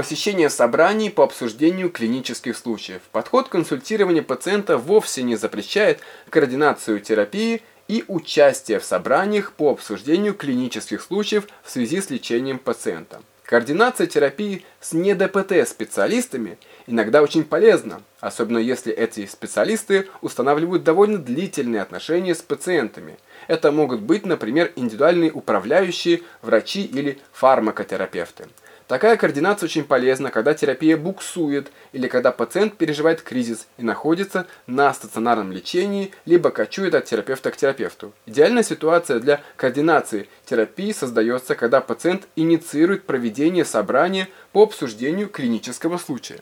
Посещение собраний по обсуждению клинических случаев. Подход консультирования пациента вовсе не запрещает координацию терапии и участие в собраниях по обсуждению клинических случаев в связи с лечением пациента. Координация терапии с не-ДПТ-специалистами иногда очень полезна, особенно если эти специалисты устанавливают довольно длительные отношения с пациентами. Это могут быть, например, индивидуальные управляющие, врачи или фармакотерапевты. Такая координация очень полезна, когда терапия буксует или когда пациент переживает кризис и находится на стационарном лечении, либо кочует от терапевта к терапевту. Идеальная ситуация для координации терапии создается, когда пациент инициирует проведение собрания по обсуждению клинического случая.